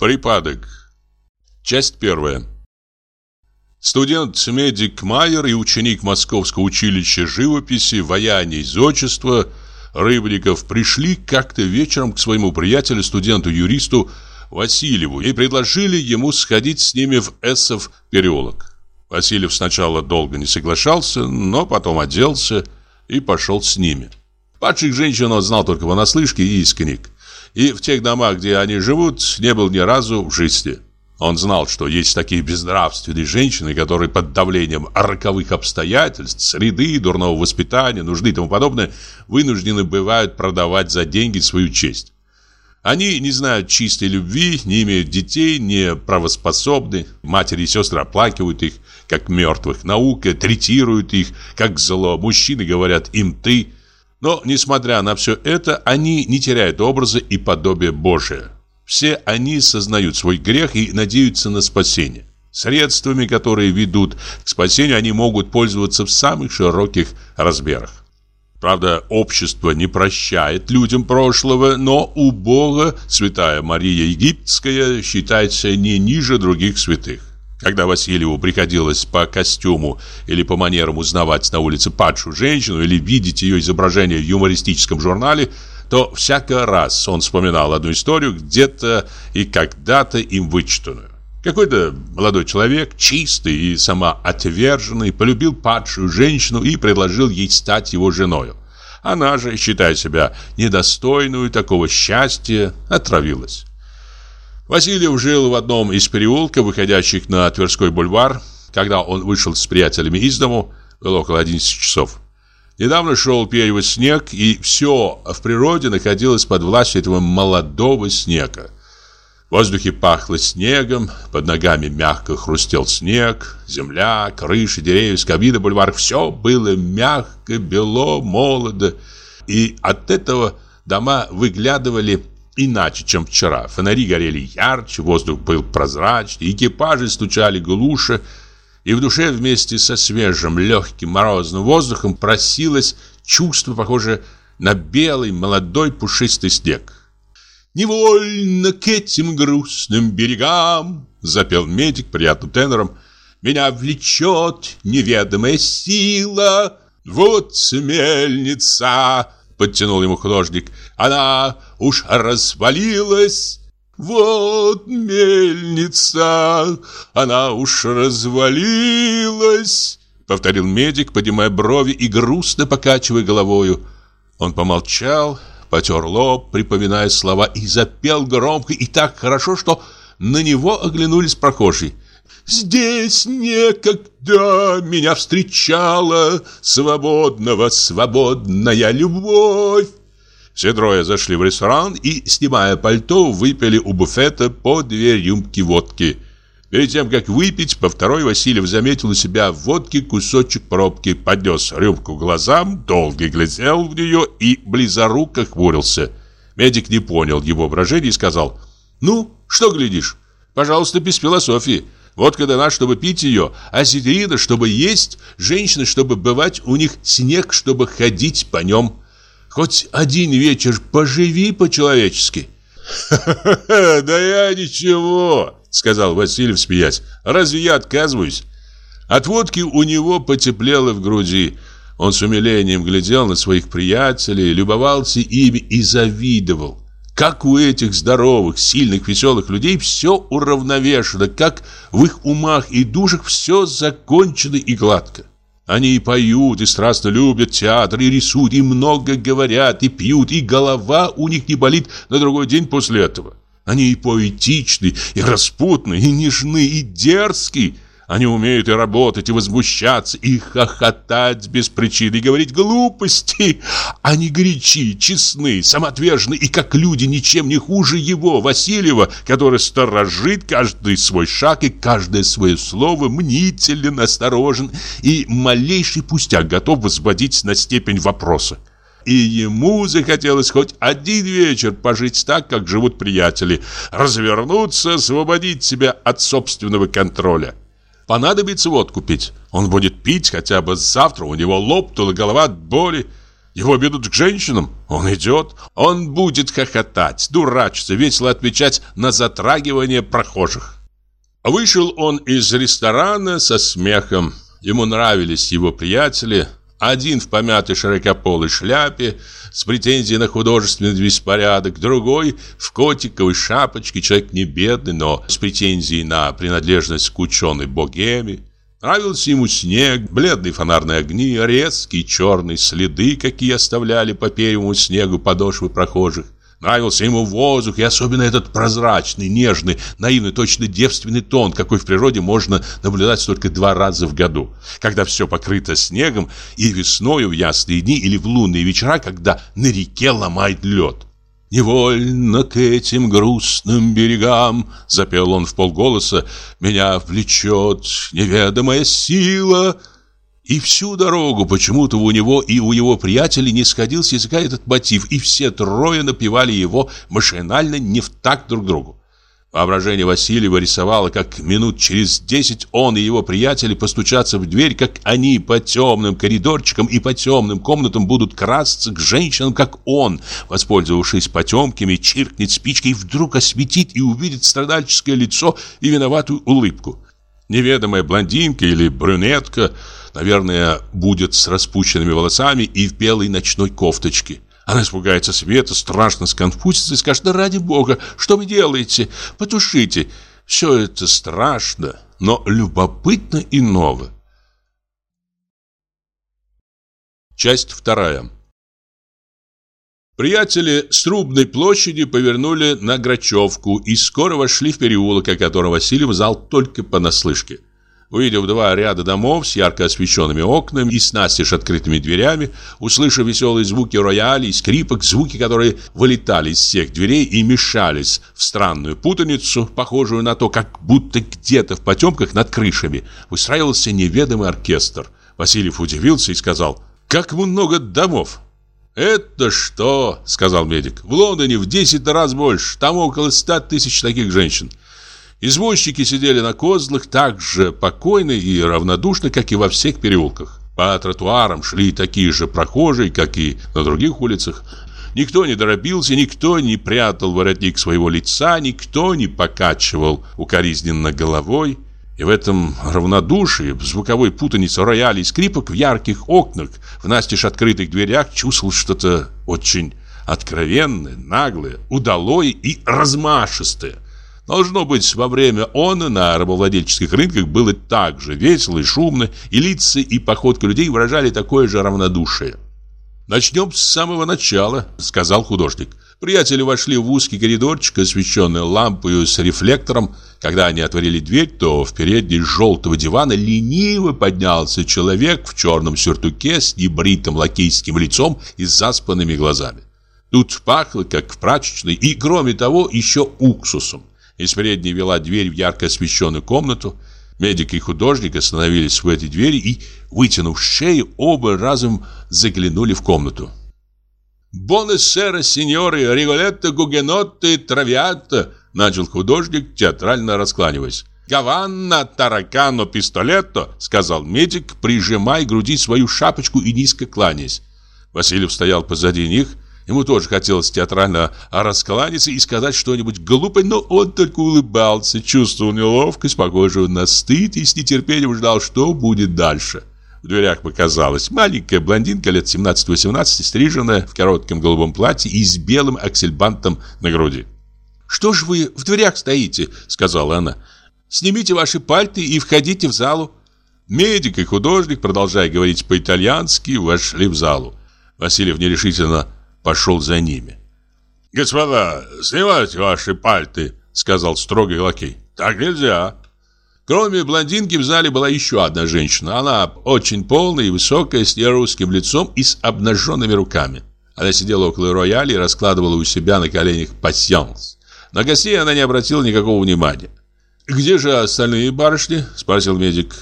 Припадок. Часть первая. Студент-медик Майер и ученик Московского училища живописи, ваяния и зодчества Рыбников пришли как-то вечером к своему приятелю, студенту-юристу Васильеву, и предложили ему сходить с ними в Эссов переулок. Васильев сначала долго не соглашался, но потом оделся и пошел с ними. Падших женщин он знал только понаслышке и из книг и в тех домах, где они живут, не был ни разу в жизни. Он знал, что есть такие безнравственные женщины, которые под давлением роковых обстоятельств, среды, дурного воспитания, нужды и тому подобное, вынуждены бывают продавать за деньги свою честь. Они не знают чистой любви, не имеют детей, не правоспособны. Матери и сестры оплакивают их, как мертвых. Наука третирует их, как зло. Мужчины говорят им «ты». Но, несмотря на все это, они не теряют образа и подобия Божия. Все они сознают свой грех и надеются на спасение. Средствами, которые ведут к спасению, они могут пользоваться в самых широких размерах. Правда, общество не прощает людям прошлого, но у Бога святая Мария Египетская считается не ниже других святых. Когда Васильеву приходилось по костюму или по манерам узнавать на улице падшую женщину или видеть ее изображение в юмористическом журнале, то всякий раз он вспоминал одну историю, где-то и когда-то им вычитанную. Какой-то молодой человек, чистый и самоотверженный, полюбил падшую женщину и предложил ей стать его женою. Она же, считая себя недостойную такого счастья, отравилась. Васильев жил в одном из переулков, выходящих на Тверской бульвар. Когда он вышел с приятелями из дому, было около 11 часов. Недавно шел первый снег, и все в природе находилось под властью этого молодого снега. В воздухе пахло снегом, под ногами мягко хрустел снег, земля, крыши, деревья, скамьи на бульварах. Все было мягко, бело, молодо. И от этого дома выглядывали иначе, чем вчера. Фонари горели ярче, воздух был прозрачный, экипажи стучали глуше, и в душе вместе со свежим, легким, морозным воздухом просилось чувство, похожее на белый, молодой, пушистый снег. «Невольно к этим грустным берегам», — запел медик приятным тенором, «меня влечет неведомая сила, вот мельница» подтянул ему художник. Она уж развалилась. Вот мельница, она уж развалилась, повторил медик, поднимая брови и грустно покачивая головою. Он помолчал, потер лоб, припоминая слова, и запел громко и так хорошо, что на него оглянулись прохожие. Здесь некогда меня встречала Свободного, свободная любовь. Все трое зашли в ресторан и, снимая пальто, выпили у буфета по две рюмки водки. Перед тем, как выпить, по второй Васильев заметил у себя в водке кусочек пробки, поднес рюмку глазам, долго глядел в нее и близоруко хмурился. Медик не понял его выражения и сказал, «Ну, что глядишь? Пожалуйста, без философии». Водка дана, чтобы пить ее, а сидрина, чтобы есть, женщины, чтобы бывать у них, снег, чтобы ходить по нем. Хоть один вечер поживи по-человечески. да я ничего», — сказал Васильев, смеясь. «Разве я отказываюсь?» От водки у него потеплело в груди. Он с умилением глядел на своих приятелей, любовался ими и завидовал. Как у этих здоровых, сильных, веселых людей все уравновешено, как в их умах и душах все закончено и гладко. Они и поют, и страстно любят театр, и рисуют, и много говорят, и пьют, и голова у них не болит на другой день после этого. Они и поэтичны, и распутны, и нежны, и дерзкие – они умеют и работать, и возмущаться, и хохотать без причины, и говорить глупости. Они горячи, честны, самоотвержены, и как люди ничем не хуже его, Васильева, который сторожит каждый свой шаг и каждое свое слово, мнителен, осторожен, и малейший пустяк готов возводить на степень вопроса. И ему захотелось хоть один вечер пожить так, как живут приятели, развернуться, освободить себя от собственного контроля. Понадобится водку пить. Он будет пить хотя бы завтра, у него лопнула голова от боли. Его ведут к женщинам. Он идет. Он будет хохотать, дурачиться, весело отвечать на затрагивание прохожих. Вышел он из ресторана со смехом. Ему нравились его приятели. Один в помятой широкополой шляпе с претензией на художественный беспорядок, другой в котиковой шапочке, человек не бедный, но с претензией на принадлежность к ученой богеме. Нравился ему снег, бледные фонарные огни, резкие черные следы, какие оставляли по первому снегу подошвы прохожих. Нравился ему воздух и особенно этот прозрачный, нежный, наивный, точно девственный тон, какой в природе можно наблюдать только два раза в году. Когда все покрыто снегом и весною в ясные дни или в лунные вечера, когда на реке ломает лед. «Невольно к этим грустным берегам», — запел он в полголоса, — «меня влечет неведомая сила». И всю дорогу почему-то у него и у его приятелей не сходил с языка этот мотив, и все трое напевали его машинально не в такт друг другу. Воображение Васильева рисовало, как минут через десять он и его приятели постучатся в дверь, как они по темным коридорчикам и по темным комнатам будут красться к женщинам, как он, воспользовавшись потемками, чиркнет спичкой и вдруг осветит и увидит страдальческое лицо и виноватую улыбку. Неведомая блондинка или брюнетка, наверное, будет с распущенными волосами и в белой ночной кофточке – она испугается света, страшно сконфузится и скажет, да ради бога, что вы делаете? Потушите. Все это страшно, но любопытно и ново. Часть вторая. Приятели с Трубной площади повернули на Грачевку и скоро вошли в переулок, о котором Васильев знал только понаслышке. Увидев два ряда домов с ярко освещенными окнами и с настежь открытыми дверями, услышав веселые звуки роялей, скрипок, звуки, которые вылетали из всех дверей и мешались в странную путаницу, похожую на то, как будто где-то в потемках над крышами выстраивался неведомый оркестр. Васильев удивился и сказал, «Как много домов!» «Это что?» — сказал медик. «В Лондоне в 10 раз больше. Там около 100 тысяч таких женщин. Извозчики сидели на козлах так же покойно и равнодушно, как и во всех переулках. По тротуарам шли такие же прохожие, как и на других улицах. Никто не торопился, никто не прятал воротник своего лица, никто не покачивал укоризненно головой. И в этом равнодушии, в звуковой путанице роялей и скрипок, в ярких окнах, в настежь открытых дверях чувствовал что-то очень откровенное, наглое, удалое и размашистое – Должно быть, во время он на рабовладельческих рынках было так же весело и шумно, и лица, и походка людей выражали такое же равнодушие. «Начнем с самого начала», — сказал художник. Приятели вошли в узкий коридорчик, освещенный лампой с рефлектором. Когда они отворили дверь, то в передней желтого дивана лениво поднялся человек в черном сюртуке с небритым лакейским лицом и заспанными глазами. Тут пахло, как в прачечной, и, кроме того, еще уксусом. Из передней вела дверь в ярко освещенную комнату. Медик и художник остановились в этой двери и, вытянув шею, оба разом заглянули в комнату. «Бонессера, сеньоры, Риголетто, Гугенотто, Травиатто», начал художник, театрально раскланиваясь. «Гаванна, таракано, пистолетто», сказал медик, прижимая к груди свою шапочку и низко кланяясь. Васильев стоял позади них, Ему тоже хотелось театрально раскланяться и сказать что-нибудь глупое, но он только улыбался, чувствовал неловкость, похожую на стыд и с нетерпением ждал, что будет дальше. В дверях показалась маленькая блондинка лет 17-18, стриженная в коротком голубом платье и с белым аксельбантом на груди. «Что ж вы в дверях стоите?» — сказала она. «Снимите ваши пальты и входите в залу». Медик и художник, продолжая говорить по-итальянски, вошли в залу. Васильев нерешительно пошел за ними. «Господа, снимайте ваши пальты», — сказал строгий лакей. «Так нельзя». Кроме блондинки в зале была еще одна женщина. Она очень полная и высокая, с нерусским лицом и с обнаженными руками. Она сидела около рояля и раскладывала у себя на коленях пасьянс. На гостей она не обратила никакого внимания. «Где же остальные барышни?» – спросил медик.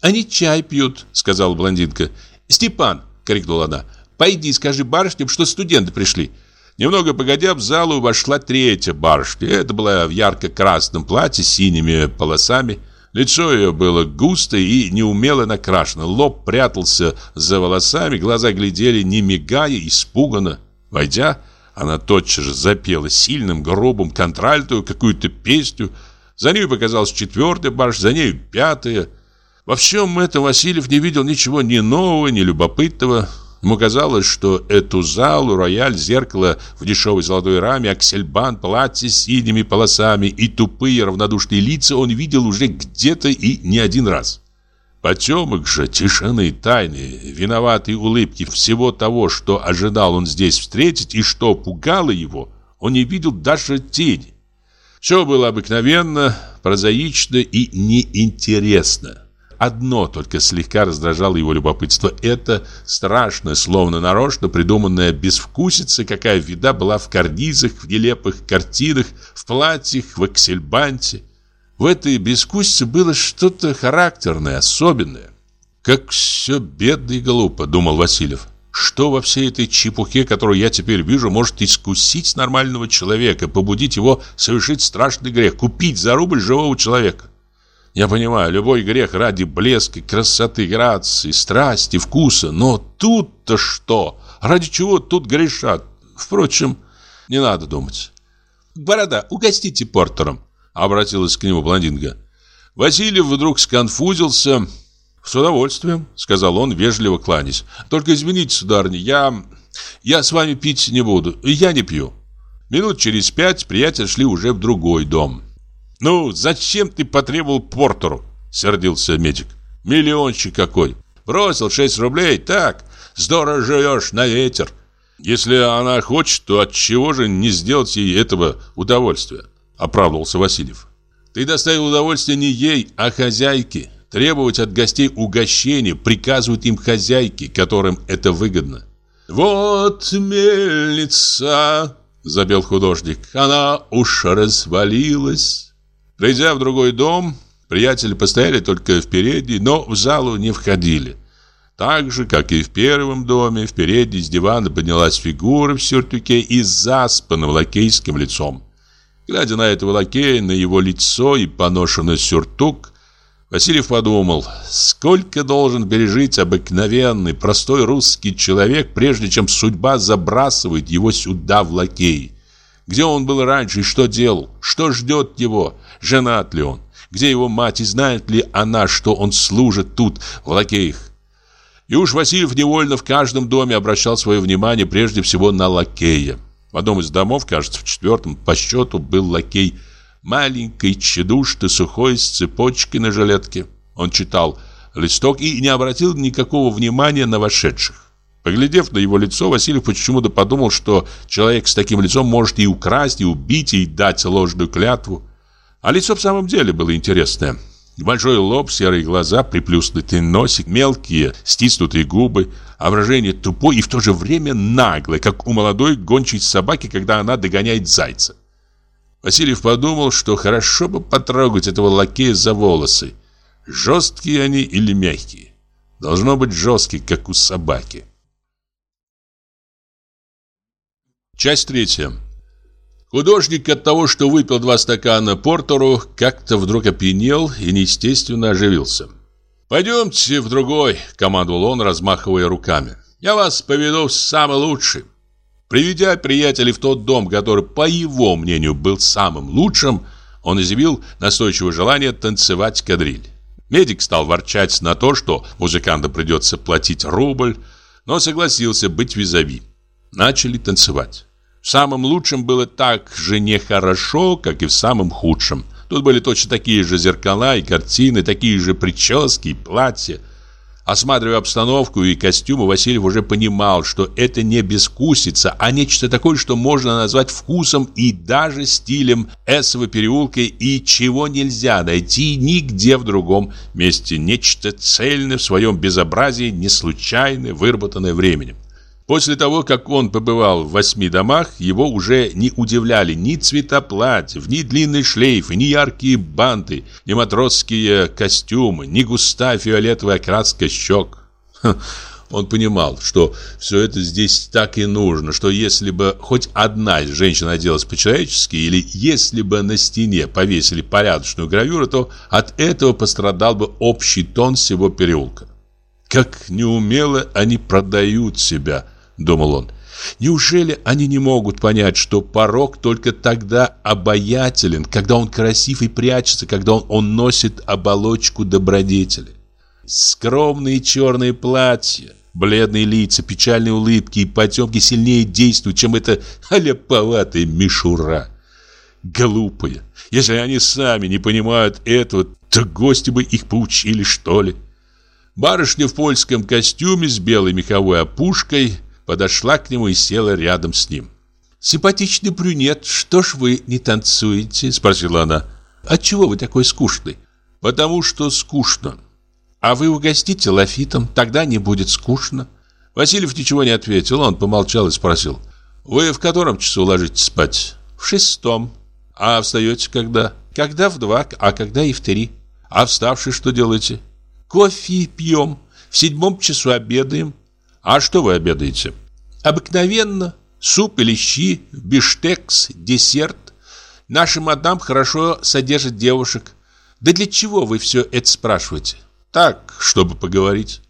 «Они чай пьют», – сказала блондинка. «Степан!» – крикнула она. Пойди скажи барышням, что студенты пришли». Немного погодя, в залу вошла третья барышня. Это была в ярко-красном платье с синими полосами. Лицо ее было густо и неумело накрашено, лоб прятался за волосами, глаза глядели, не мигая, испуганно. Войдя, она тотчас же запела сильным, грубым контральтую какую-то песню. За ней показалась четвертая барж, за ней пятая. Во всем этом Васильев не видел ничего ни нового, ни любопытного. Ему казалось, что эту залу, рояль, зеркало в дешевой золотой раме, аксельбан, платье с синими полосами и тупые равнодушные лица он видел уже где-то и не один раз. Потемок же, тишины, тайны, виноватые улыбки всего того, что ожидал он здесь встретить и что пугало его, он не видел даже тени. Все было обыкновенно, прозаично и неинтересно. Одно только слегка раздражало его любопытство. Это страшно, словно нарочно придуманная безвкусица, какая вида была в карнизах, в нелепых картинах, в платьях, в аксельбанте. В этой безвкусице было что-то характерное, особенное. «Как все бедно и глупо», — думал Васильев. «Что во всей этой чепухе, которую я теперь вижу, может искусить нормального человека, побудить его совершить страшный грех, купить за рубль живого человека?» Я понимаю, любой грех ради блеска, красоты, грации, страсти, вкуса. Но тут-то что? Ради чего тут грешат? Впрочем, не надо думать. «Борода, угостите портером», — обратилась к нему блондинка. Васильев вдруг сконфузился. «С удовольствием», — сказал он, вежливо кланясь. «Только извините, сударыня, я... я с вами пить не буду. Я не пью». Минут через пять приятели шли уже в другой дом. «Ну, зачем ты потребовал портеру?» — сердился медик. «Миллиончик какой! Бросил 6 рублей, так, здорово живешь на ветер. Если она хочет, то от чего же не сделать ей этого удовольствия?» — оправдывался Васильев. «Ты доставил удовольствие не ей, а хозяйке. Требовать от гостей угощения приказывают им хозяйки, которым это выгодно». «Вот мельница!» — забил художник. «Она уж развалилась». Придя в другой дом, приятели постояли только в передней, но в залу не входили. Так же, как и в первом доме, в передней с дивана поднялась фигура в сюртуке и с заспанным лакейским лицом. Глядя на этого лакея, на его лицо и поношенный сюртук, Васильев подумал, сколько должен пережить обыкновенный, простой русский человек, прежде чем судьба забрасывает его сюда в лакеи. Где он был раньше и что делал? Что ждет его? Женат ли он? Где его мать и знает ли она, что он служит тут, в лакеях? И уж Васильев невольно в каждом доме обращал свое внимание прежде всего на лакея. В одном из домов, кажется, в четвертом по счету был лакей маленький, тщедушный, сухой, с цепочкой на жилетке. Он читал листок и не обратил никакого внимания на вошедших. Поглядев на его лицо, Васильев почему-то подумал, что человек с таким лицом может и украсть, и убить, и дать ложную клятву. А лицо в самом деле было интересное. Большой лоб, серые глаза, приплюснутый носик, мелкие, стиснутые губы, а выражение тупое и в то же время наглое, как у молодой гончей собаки, когда она догоняет зайца. Васильев подумал, что хорошо бы потрогать этого лакея за волосы. Жесткие они или мягкие? Должно быть жесткие, как у собаки. Часть третья. Художник от того, что выпил два стакана портеру, как-то вдруг опьянел и неестественно оживился. «Пойдемте в другой», — командовал он, размахивая руками. «Я вас поведу в самый лучший». Приведя приятелей в тот дом, который, по его мнению, был самым лучшим, он изъявил настойчивое желание танцевать кадриль. Медик стал ворчать на то, что музыкантам придется платить рубль, но согласился быть визави начали танцевать. В самом лучшем было так же нехорошо, как и в самом худшем. Тут были точно такие же зеркала и картины, такие же прически и платья. Осматривая обстановку и костюмы, Васильев уже понимал, что это не безвкусица, а нечто такое, что можно назвать вкусом и даже стилем Эсового переулка и чего нельзя найти нигде в другом месте. Нечто цельное в своем безобразии, не случайное, выработанное временем. После того, как он побывал в восьми домах, его уже не удивляли ни цвета платьев, ни длинные шлейфы, ни яркие банты, ни матросские костюмы, ни густая фиолетовая краска щек. Он понимал, что все это здесь так и нужно, что если бы хоть одна из женщин оделась по-человечески, или если бы на стене повесили порядочную гравюру, то от этого пострадал бы общий тон всего переулка. «Как неумело они продают себя», — думал он. Неужели они не могут понять, что порог только тогда обаятелен, когда он красив и прячется, когда он, он носит оболочку добродетели? Скромные черные платья, бледные лица, печальные улыбки и потемки сильнее действуют, чем эта аляповатая мишура. Глупые. Если они сами не понимают этого, то гости бы их поучили, что ли. Барышня в польском костюме с белой меховой опушкой подошла к нему и села рядом с ним. «Симпатичный брюнет, что ж вы не танцуете?» – спросила она. «Отчего вы такой скучный?» «Потому что скучно». «А вы угостите лафитом, тогда не будет скучно». Васильев ничего не ответил, он помолчал и спросил. «Вы в котором часу ложитесь спать?» «В шестом». «А встаете когда?» «Когда в два, а когда и в три». «А вставши что делаете?» «Кофе пьем, в седьмом часу обедаем». А что вы обедаете? Обыкновенно суп или щи, биштекс, десерт. Наша мадам хорошо содержит девушек. Да для чего вы все это спрашиваете? Так, чтобы поговорить.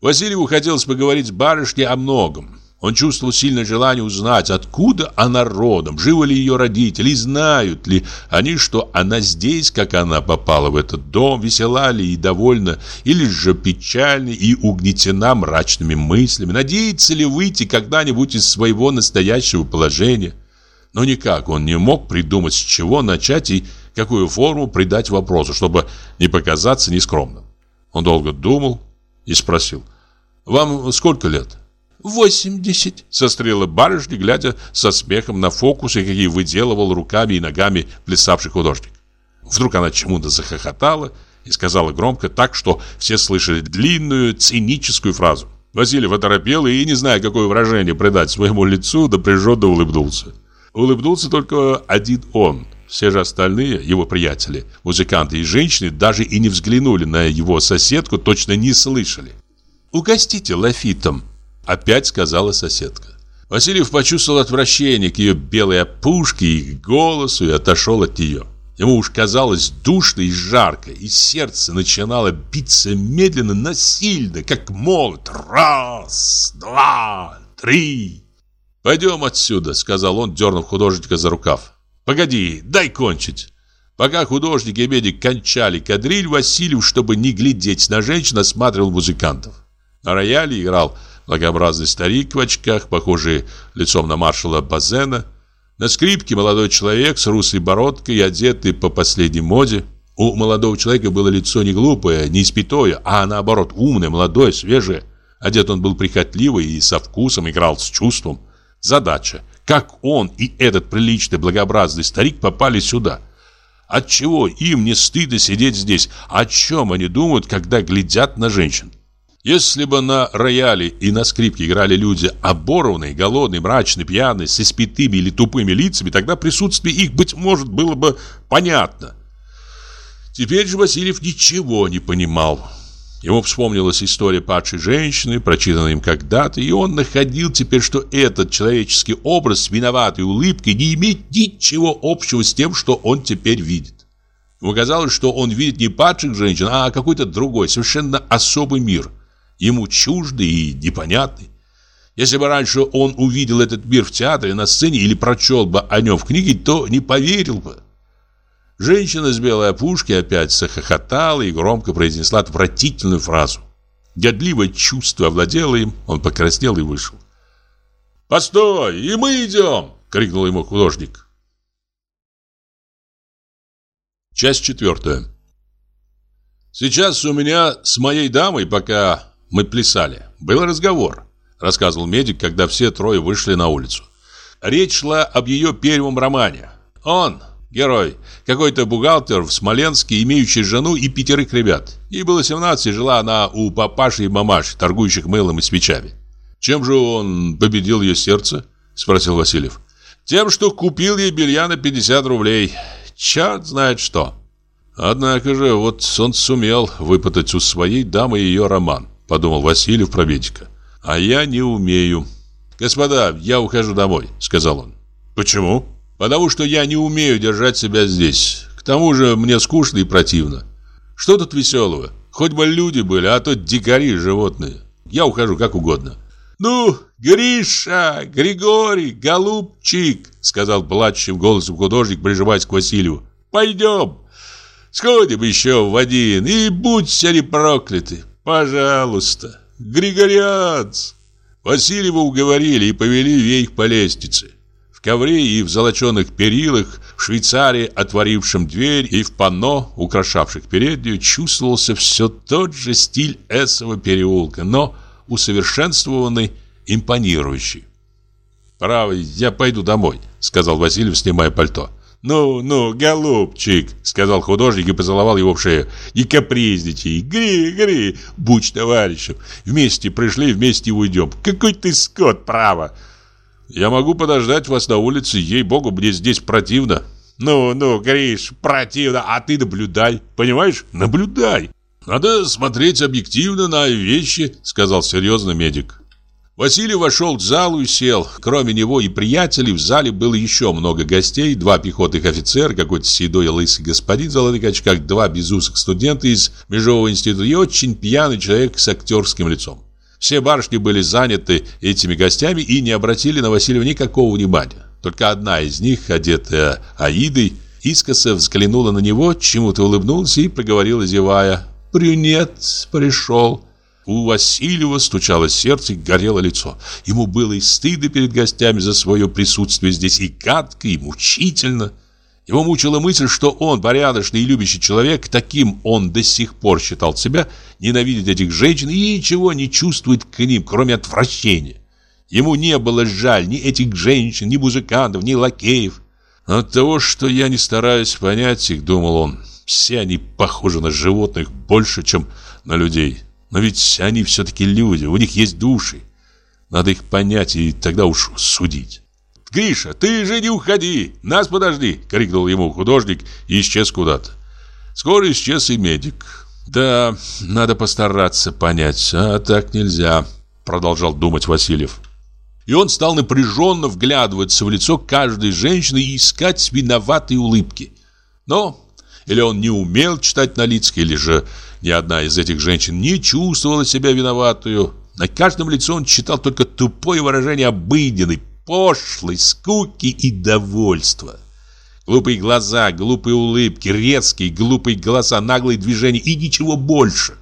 Васильеву хотелось поговорить с барышней о многом. Он чувствовал сильное желание узнать, откуда она родом, живы ли ее родители, знают ли они, что она здесь, как она попала в этот дом, весела ли и довольна, или же печальна и угнетена мрачными мыслями, надеется ли выйти когда-нибудь из своего настоящего положения. Но никак он не мог придумать, с чего начать и какую форму придать вопросу, чтобы не показаться нескромным. Он долго думал и спросил, «Вам сколько лет?» «Восемьдесят», — сострела барышня, глядя со смехом на фокусы, какие выделывал руками и ногами плясавший художник. Вдруг она чему-то захохотала и сказала громко так, что все слышали длинную циническую фразу. Васильев оторопел и, не зная, какое выражение придать своему лицу, напряженно улыбнулся. Улыбнулся только один он. Все же остальные, его приятели, музыканты и женщины, даже и не взглянули на его соседку, точно не слышали. «Угостите лафитом», Опять сказала соседка. Васильев почувствовал отвращение к ее белой опушке и голосу и отошел от нее. Ему уж казалось душно и жарко, и сердце начинало биться медленно, но сильно, как молот. Раз, два, три. «Пойдем отсюда», — сказал он, дернув художника за рукав. «Погоди, дай кончить». Пока художник и медик кончали кадриль, Васильев, чтобы не глядеть на женщин, осматривал музыкантов. На рояле играл благообразный старик в очках, похожий лицом на маршала Базена. На скрипке молодой человек с русой бородкой, одетый по последней моде. У молодого человека было лицо не глупое, не испитое, а наоборот умное, молодое, свежее. Одет он был прихотливый и со вкусом, играл с чувством. Задача, как он и этот приличный, благообразный старик попали сюда. Отчего им не стыдно сидеть здесь? О чем они думают, когда глядят на женщин? Если бы на рояле и на скрипке играли люди оборванные, голодные, мрачные, пьяные, с испитыми или тупыми лицами, тогда присутствие их, быть может, было бы понятно. Теперь же Васильев ничего не понимал. Ему вспомнилась история падшей женщины, прочитанная им когда-то, и он находил теперь, что этот человеческий образ с виноватой улыбкой не имеет ничего общего с тем, что он теперь видит. Ему казалось, что он видит не падших женщин, а какой-то другой, совершенно особый мир – ему чуждый и непонятный. Если бы раньше он увидел этот мир в театре, на сцене или прочел бы о нем в книге, то не поверил бы. Женщина с белой опушки опять захохотала и громко произнесла отвратительную фразу. Годливое чувство овладело им, он покраснел и вышел. «Постой, и мы идем!» — крикнул ему художник. Часть четвертая. Сейчас у меня с моей дамой, пока мы плясали. Был разговор, рассказывал медик, когда все трое вышли на улицу. Речь шла об ее первом романе. Он, герой, какой-то бухгалтер в Смоленске, имеющий жену и пятерых ребят. Ей было 17, и жила она у папаши и мамаши, торгующих мылом и свечами. Чем же он победил ее сердце? Спросил Васильев. Тем, что купил ей белья на 50 рублей. Черт знает что. Однако же, вот он сумел выпытать у своей дамы ее роман. Подумал Васильев про медика. А я не умею. Господа, я ухожу домой, сказал он. Почему? Потому что я не умею держать себя здесь. К тому же мне скучно и противно. Что тут веселого? Хоть бы люди были, а то дикари животные. Я ухожу как угодно. «Ну, Гриша, Григорий, голубчик!» Сказал плачущим голосом художник, прижимаясь к Василию. «Пойдем, сходим еще в один и будьте они прокляты! Пожалуйста, Григорианц!» Васильева уговорили и повели вверх по лестнице ковре и в золоченых перилах, в Швейцарии, отворившем дверь, и в панно, украшавших переднюю, чувствовался все тот же стиль Эсова переулка, но усовершенствованный, импонирующий. «Право, я пойду домой», — сказал Васильев, снимая пальто. «Ну, ну, голубчик», — сказал художник и поцеловал его в шею. «Не капризничай, гри, гри, будь товарищем. Вместе пришли, вместе уйдем. Какой ты скот, право!» Я могу подождать вас на улице, ей-богу, мне здесь противно. Ну, ну, Гриш, противно, а ты наблюдай, понимаешь? Наблюдай. Надо смотреть объективно на вещи, сказал серьезно медик. Василий вошел в залу и сел. Кроме него и приятелей в зале было еще много гостей. Два пехотных офицера, какой-то седой лысый господин в золотых очках, два безусых студента из Межевого института и очень пьяный человек с актерским лицом. Все барышни были заняты этими гостями и не обратили на Василия никакого внимания. Только одна из них, одетая Аидой, искоса взглянула на него, чему-то улыбнулась и проговорила, зевая. «Брюнет пришел». У Васильева стучало сердце и горело лицо. Ему было и стыдно перед гостями за свое присутствие здесь, и гадко, и мучительно. Его мучила мысль, что он, порядочный и любящий человек, таким он до сих пор считал себя, ненавидит этих женщин и ничего не чувствует к ним, кроме отвращения. Ему не было жаль ни этих женщин, ни музыкантов, ни лакеев. От того, что я не стараюсь понять их, думал он, все они похожи на животных больше, чем на людей. Но ведь они все-таки люди, у них есть души. Надо их понять и тогда уж судить. «Гриша, ты же не уходи! Нас подожди!» — крикнул ему художник и исчез куда-то. Скоро исчез и медик. «Да, надо постараться понять, а так нельзя», — продолжал думать Васильев. И он стал напряженно вглядываться в лицо каждой женщины и искать виноватые улыбки. Но или он не умел читать на лицах, или же ни одна из этих женщин не чувствовала себя виноватую. На каждом лице он читал только тупое выражение обыденной, пошлой скуки и довольства. Глупые глаза, глупые улыбки, резкие, глупые голоса, наглые движения и ничего больше.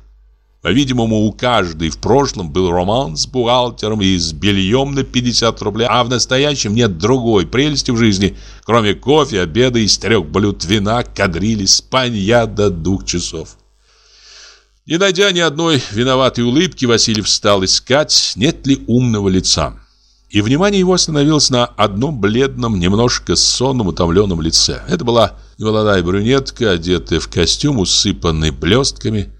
По-видимому, у каждой в прошлом был роман с бухгалтером и с бельем на 50 рублей, а в настоящем нет другой прелести в жизни, кроме кофе, обеда из трех блюд вина, кадрили, спанья до двух часов. Не найдя ни одной виноватой улыбки, Васильев стал искать, нет ли умного лица и внимание его остановилось на одном бледном, немножко сонном, утомленном лице. Это была немолодая брюнетка, одетая в костюм, усыпанный блестками.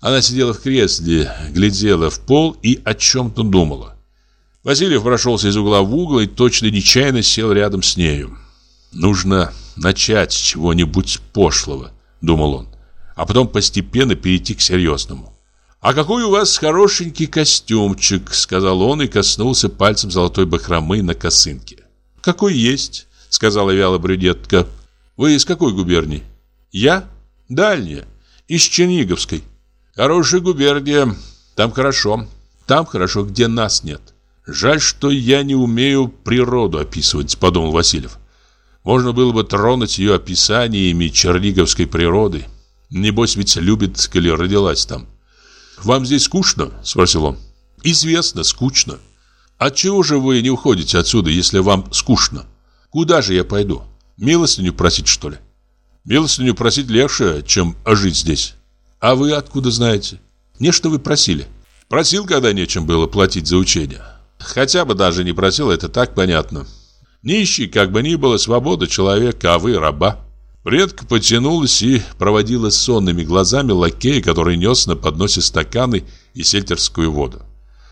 Она сидела в кресле, глядела в пол и о чем-то думала. Васильев прошелся из угла в угол и точно нечаянно сел рядом с нею. «Нужно начать с чего-нибудь пошлого», — думал он, «а потом постепенно перейти к серьезному». «А какой у вас хорошенький костюмчик», — сказал он и коснулся пальцем золотой бахромы на косынке. «Какой есть», — сказала вяло брюнетка. «Вы из какой губернии?» «Я? Дальняя, из Черниговской». «Хорошая губерния, там хорошо, там хорошо, где нас нет». «Жаль, что я не умею природу описывать», — подумал Васильев. «Можно было бы тронуть ее описаниями черниговской природы. Небось ведь любит, коли родилась там». «Вам здесь скучно?» – спросил он. «Известно, скучно. Отчего же вы не уходите отсюда, если вам скучно? Куда же я пойду? Милостыню просить, что ли?» «Милостыню просить легче, чем жить здесь. А вы откуда знаете? Не что вы просили?» «Просил, когда нечем было платить за учение. Хотя бы даже не просил, это так понятно. Нищий, как бы ни было, свобода человека, а вы раба». Предка потянулась и проводила сонными глазами лакея, который нес на подносе стаканы и сельтерскую воду.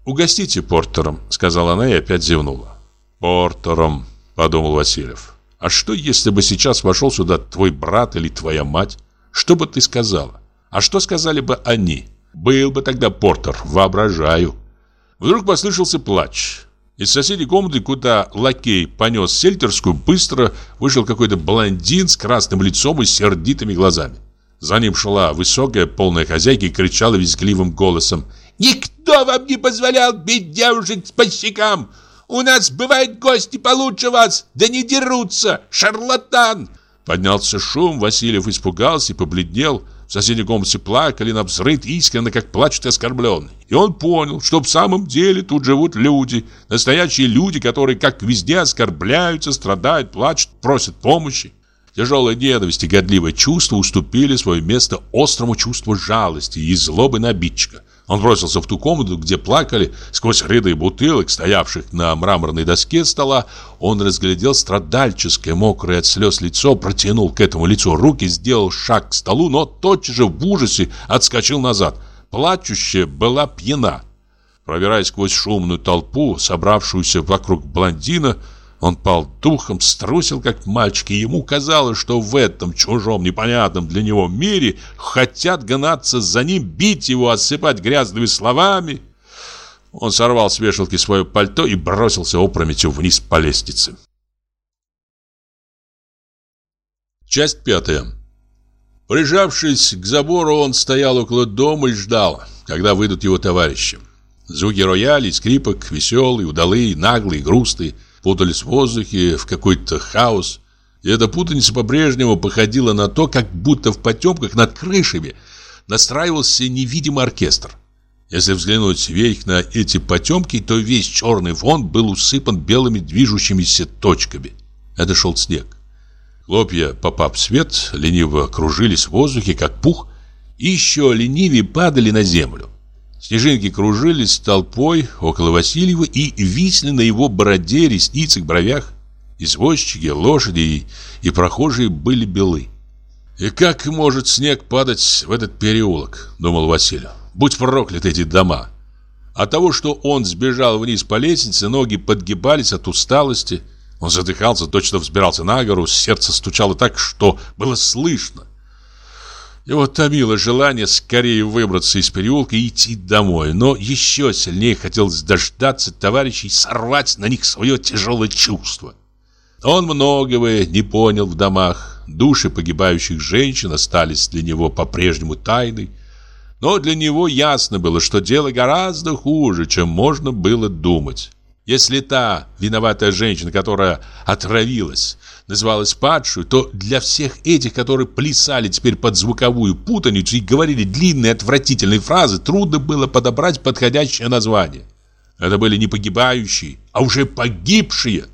«Угостите портером», — сказала она и опять зевнула. «Портером», — подумал Васильев. «А что, если бы сейчас вошел сюда твой брат или твоя мать? Что бы ты сказала? А что сказали бы они? Был бы тогда Портер, воображаю. Вдруг послышался плач. Из соседней комнаты, куда лакей понес сельтерскую, быстро вышел какой-то блондин с красным лицом и сердитыми глазами. За ним шла высокая, полная хозяйка и кричала визгливым голосом. «Никто вам не позволял бить девушек по щекам! У нас бывают гости получше вас, да не дерутся! Шарлатан!» Поднялся шум, Васильев испугался и побледнел. В соседней комнате плакали на взрыв искренне, как плачет оскорбленный. И он понял, что в самом деле тут живут люди, настоящие люди, которые, как везде, оскорбляются, страдают, плачут, просят помощи. Тяжелая ненависть и годливое чувство уступили свое место острому чувству жалости и злобы на обидчика. Он бросился в ту комнату, где плакали, сквозь ряды бутылок, стоявших на мраморной доске стола. Он разглядел страдальческое, мокрое от слез лицо, протянул к этому лицу руки, сделал шаг к столу, но тотчас же в ужасе отскочил назад. Плачущая была пьяна. Пробирая сквозь шумную толпу, собравшуюся вокруг блондина, он пал духом, струсил как мальчик, и ему казалось, что в этом чужом, непонятном для него мире хотят гнаться за ним, бить его, осыпать грязными словами. Он сорвал с вешалки свое пальто и бросился опрометью вниз по лестнице. Часть пятая. Прижавшись к забору, он стоял около дома и ждал, когда выйдут его товарищи. Звуки роялей, скрипок, веселые, удалые, наглые, грустные – путались в воздухе, в какой-то хаос. И эта путаница по-прежнему походила на то, как будто в потемках над крышами настраивался невидимый оркестр. Если взглянуть вверх на эти потемки, то весь черный фон был усыпан белыми движущимися точками. Это шел снег. Хлопья, попав в свет, лениво кружились в воздухе, как пух, и еще ленивее падали на землю. Снежинки кружились толпой около Васильева и висли на его бороде, ресницах, бровях. Извозчики, лошади и, и прохожие были белы. «И как может снег падать в этот переулок?» — думал Василий. «Будь прокляты эти дома!» От того, что он сбежал вниз по лестнице, ноги подгибались от усталости. Он задыхался, точно взбирался на гору, сердце стучало так, что было слышно. Его томило желание скорее выбраться из переулка и идти домой, но еще сильнее хотелось дождаться товарищей и сорвать на них свое тяжелое чувство. Он многого не понял в домах, души погибающих женщин остались для него по-прежнему тайной, но для него ясно было, что дело гораздо хуже, чем можно было думать. Если та виноватая женщина, которая отравилась, называлась падшую, то для всех этих, которые плясали теперь под звуковую путаницу и говорили длинные отвратительные фразы, трудно было подобрать подходящее название. Это были не погибающие, а уже погибшие.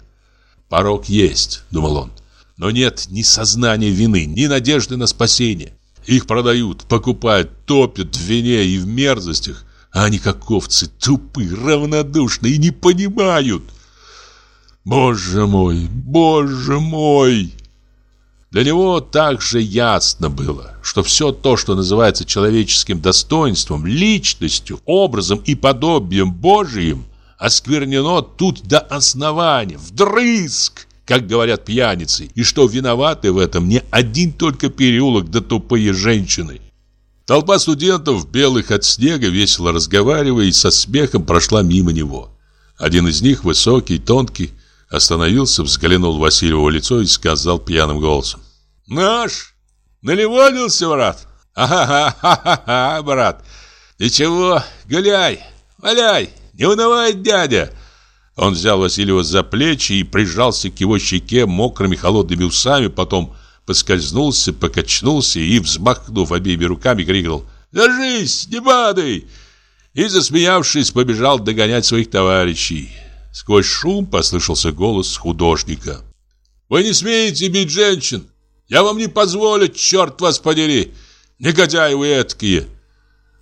Порог есть, думал он, но нет ни сознания вины, ни надежды на спасение. Их продают, покупают, топят в вине и в мерзостях, а они как овцы, тупы, равнодушны и не понимают – Боже мой, боже мой! Для него также ясно было, что все то, что называется человеческим достоинством, личностью, образом и подобием Божиим, осквернено тут до основания, вдрызг, как говорят пьяницы, и что виноваты в этом не один только переулок да тупые женщины. Толпа студентов, белых от снега, весело разговаривая и со смехом прошла мимо него. Один из них, высокий, тонкий, Остановился, взглянул в Васильево лицо и сказал пьяным голосом. «Наш! Наливонился, брат! Ага-ха-ха-ха, брат! Ничего, гуляй, валяй, не унывай, дядя!» Он взял Васильева за плечи и прижался к его щеке мокрыми холодными усами, потом поскользнулся, покачнулся и, взмахнув обеими руками, крикнул «Держись, не падай!» и, засмеявшись, побежал догонять своих товарищей. Сквозь шум послышался голос художника. «Вы не смеете бить женщин! Я вам не позволю, черт вас подери! Негодяи вы эткие!»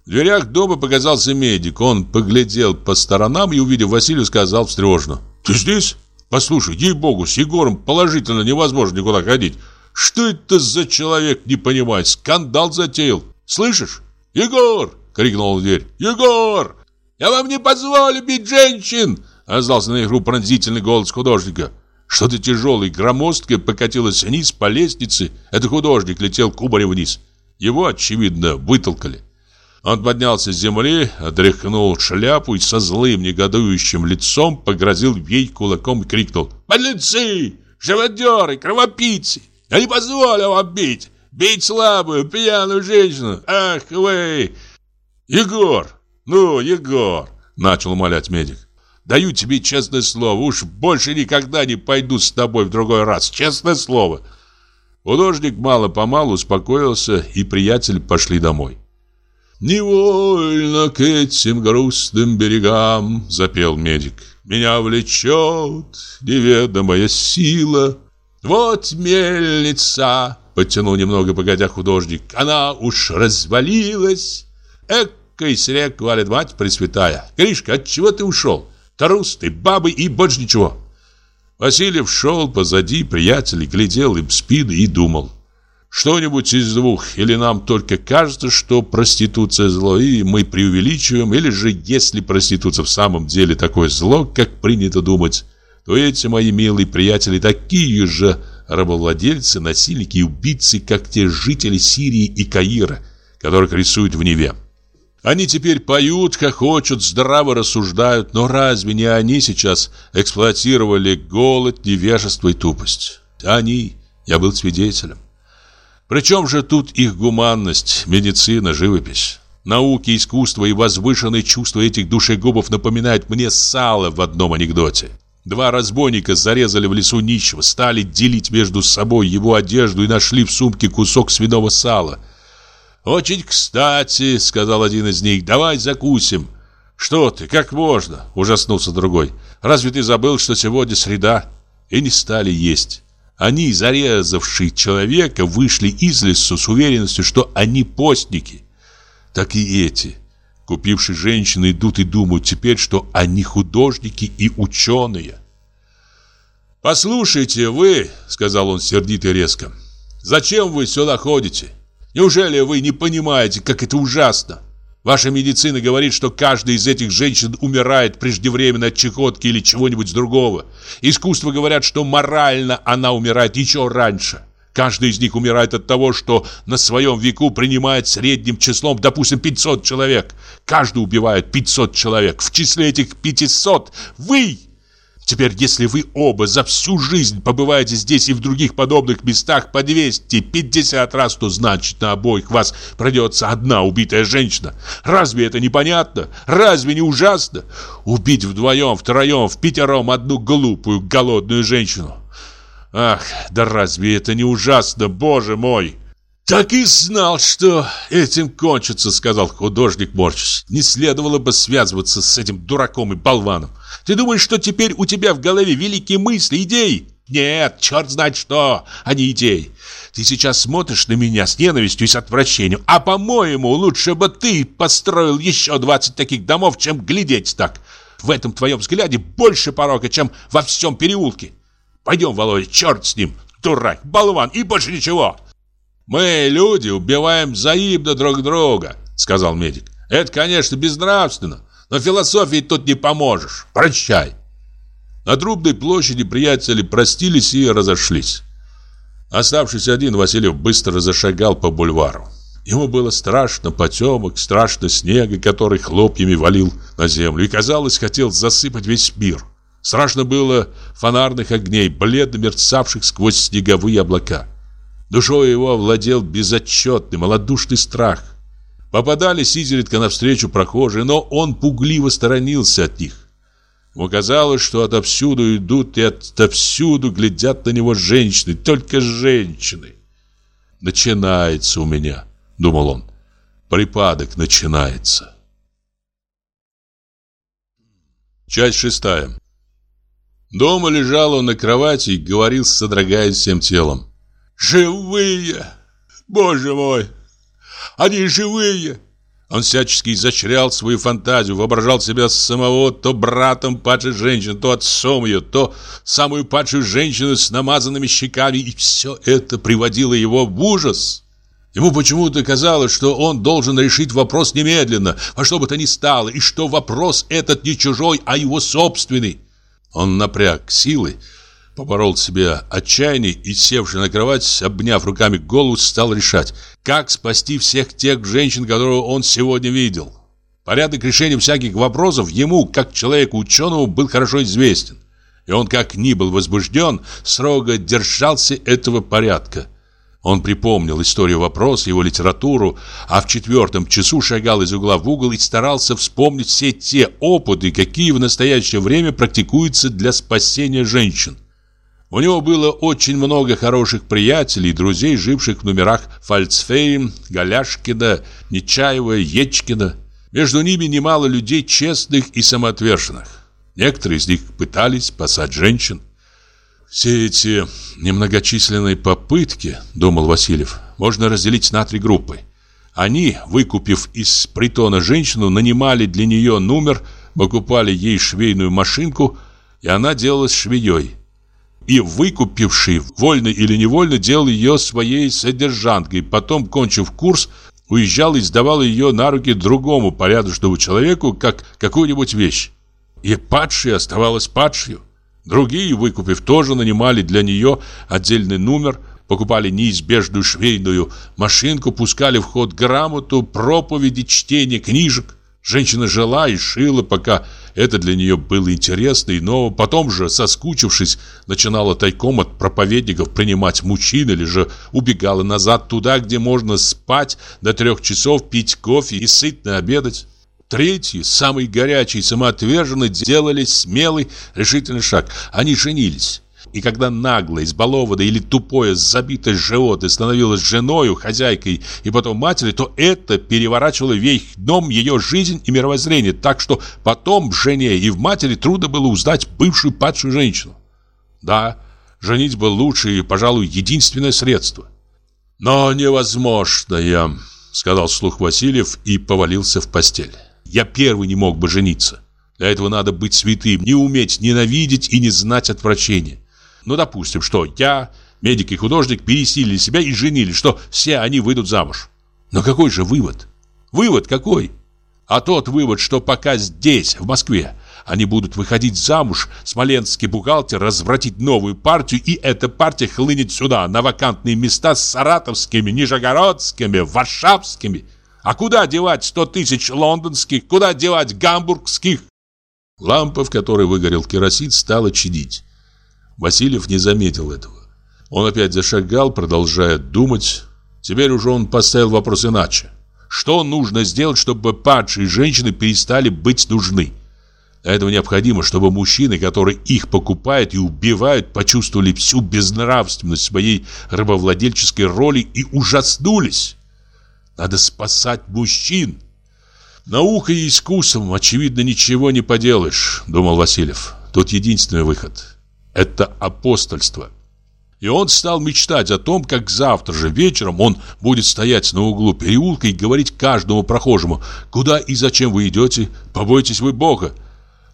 В дверях дома показался медик. Он поглядел по сторонам и, увидев Василию, сказал встревожно. «Ты здесь? Послушай, ей-богу, с Егором положительно невозможно никуда ходить. Что это за человек, не понимает? Скандал затеял. Слышишь? Егор!» — крикнул в дверь. «Егор! Я вам не позволю бить женщин!» Раздался наверху пронзительный голос художника. Что-то тяжелое, громоздкое покатилось вниз по лестнице. Это художник летел кубарем вниз. Его, очевидно, вытолкали. Он поднялся с земли, отряхнул шляпу и со злым негодующим лицом погрозил ей кулаком и крикнул «Подлецы! Живодеры! Кровопийцы! Я не позволю вам бить! Бить слабую, пьяную женщину! Ах вы!» «Егор! Ну, Егор!» — начал умолять медик. «Даю тебе честное слово, уж больше никогда не пойду с тобой в другой раз, честное слово!» Художник мало-помалу успокоился, и приятели пошли домой. «Невольно к этим грустным берегам», — запел медик, «Меня влечет неведомая сила». «Вот мельница», — подтянул немного погодя художник, «Она уж развалилась». «Экой снег валит мать пресвятая! Гришка, от чего ты ушел? Трус ты, бабы и больше ничего!» Васильев шел позади приятелей, глядел им в спины и думал. Что-нибудь из двух, или нам только кажется, что проституция зло, и мы преувеличиваем, или же, если проституция в самом деле такое зло, как принято думать, то эти мои милые приятели такие же рабовладельцы, насильники и убийцы, как те жители Сирии и Каира, которых рисуют в Неве. Они теперь поют, хохочут, здраво рассуждают, но разве не они сейчас эксплуатировали голод, невежество и тупость? Они, я был свидетелем. Причем же тут их гуманность, медицина, живопись? Науки, искусство и возвышенные чувства этих душегубов напоминают мне сало в одном анекдоте. Два разбойника зарезали в лесу нищего, стали делить между собой его одежду и нашли в сумке кусок свиного сала. «Очень кстати», — сказал один из них, — «давай закусим». «Что ты, как можно?» — ужаснулся другой. «Разве ты забыл, что сегодня среда?» И не стали есть. Они, зарезавшие человека, вышли из лесу с уверенностью, что они постники. Так и эти, купившие женщины, идут и думают теперь, что они художники и ученые. «Послушайте вы», — сказал он сердито и резко, — «зачем вы сюда ходите? Неужели вы не понимаете, как это ужасно? Ваша медицина говорит, что каждая из этих женщин умирает преждевременно от чехотки или чего-нибудь другого. Искусство говорят, что морально она умирает еще раньше. Каждый из них умирает от того, что на своем веку принимает средним числом, допустим, 500 человек. Каждый убивает 500 человек. В числе этих 500 вы Теперь, если вы оба за всю жизнь побываете здесь и в других подобных местах по 250 раз, то значит на обоих вас придется одна убитая женщина. Разве это непонятно? Разве не ужасно? Убить вдвоем, втроем, в пятером одну глупую, голодную женщину. Ах, да разве это не ужасно, боже мой! «Так и знал, что этим кончится», — сказал художник морчась. «Не следовало бы связываться с этим дураком и болваном. Ты думаешь, что теперь у тебя в голове великие мысли, идеи? Нет, черт знает что, а не идеи. Ты сейчас смотришь на меня с ненавистью и с отвращением, а, по-моему, лучше бы ты построил еще 20 таких домов, чем глядеть так. В этом твоем взгляде больше порока, чем во всем переулке. Пойдем, Володя, черт с ним, дурак, болван и больше ничего». «Мы, люди, убиваем взаимно друг друга», — сказал медик. «Это, конечно, безнравственно, но философии тут не поможешь. Прощай». На Трубной площади приятели простились и разошлись. Оставшись один, Васильев быстро зашагал по бульвару. Ему было страшно потемок, страшно снега, который хлопьями валил на землю, и, казалось, хотел засыпать весь мир. Страшно было фонарных огней, бледно мерцавших сквозь снеговые облака. Душой его овладел безотчетный, малодушный страх. Попадались изредка навстречу прохожие, но он пугливо сторонился от них. Ему казалось, что отовсюду идут и отовсюду глядят на него женщины, только женщины. «Начинается у меня», — думал он, — «припадок начинается». Часть шестая. Дома лежал он на кровати и говорил, содрогаясь всем телом. Живые! Боже мой! Они живые! Он всячески изощрял свою фантазию, воображал себя самого то братом падшей женщины, то отцом ее, то самую падшую женщину с намазанными щеками, и все это приводило его в ужас. Ему почему-то казалось, что он должен решить вопрос немедленно, во что бы то ни стало, и что вопрос этот не чужой, а его собственный. Он напряг силы, поборол себе отчаяние и, севший на кровать, обняв руками голову, стал решать, как спасти всех тех женщин, которые он сегодня видел. Порядок решения всяких вопросов ему, как человеку ученому, был хорошо известен. И он, как ни был возбужден, строго держался этого порядка. Он припомнил историю вопроса, его литературу, а в четвертом часу шагал из угла в угол и старался вспомнить все те опыты, какие в настоящее время практикуются для спасения женщин. У него было очень много хороших приятелей и друзей, живших в номерах Фальцфейм, Галяшкина, Нечаева, Ечкина. Между ними немало людей честных и самоотверженных. Некоторые из них пытались спасать женщин. Все эти немногочисленные попытки, думал Васильев, можно разделить на три группы. Они, выкупив из притона женщину, нанимали для нее номер, покупали ей швейную машинку, и она делалась швеей. И выкупивший, вольно или невольно, делал ее своей содержанкой, потом, кончив курс, уезжал и сдавал ее на руки другому порядочному человеку, как какую-нибудь вещь. И падшая оставалась падшей. Другие, выкупив, тоже нанимали для нее отдельный номер, покупали неизбежную швейную машинку, пускали в ход грамоту, проповеди, чтение книжек. Женщина жила и шила, пока это для нее было интересно и ново. Потом же, соскучившись, начинала тайком от проповедников принимать мужчин или же убегала назад туда, где можно спать до трех часов, пить кофе и сытно обедать. Третьи, самые горячие, самоотверженные, делали смелый, решительный шаг. Они женились. И когда наглое, избалованное или тупое, забитое животное становилось женою, хозяйкой и потом матерью, то это переворачивало вверх дном ее жизнь и мировоззрение, так что потом в жене и в матери трудно было узнать бывшую падшую женщину. Да, женить был лучшее и, пожалуй, единственное средство. Но невозможно я, сказал слух Васильев и повалился в постель. Я первый не мог бы жениться. Для этого надо быть святым, не уметь ненавидеть и не знать отвращения. Ну, допустим, что я, медик и художник, пересилили себя и женили, что все они выйдут замуж. Но какой же вывод? Вывод какой? А тот вывод, что пока здесь, в Москве, они будут выходить замуж, смоленский бухгалтер развратить новую партию, и эта партия хлынет сюда, на вакантные места с саратовскими, нижегородскими, варшавскими – а куда девать сто тысяч лондонских? Куда девать гамбургских? Лампа, в которой выгорел керосин, стала чадить. Васильев не заметил этого. Он опять зашагал, продолжая думать. Теперь уже он поставил вопрос иначе. Что нужно сделать, чтобы падшие женщины перестали быть нужны? Для этого необходимо, чтобы мужчины, которые их покупают и убивают, почувствовали всю безнравственность своей рабовладельческой роли и ужаснулись. Надо спасать мужчин. Наукой и искусством, очевидно, ничего не поделаешь, думал Васильев. Тут единственный выход. Это апостольство. И он стал мечтать о том, как завтра же вечером он будет стоять на углу переулка и говорить каждому прохожему, куда и зачем вы идете, побойтесь вы Бога.